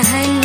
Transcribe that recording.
爱。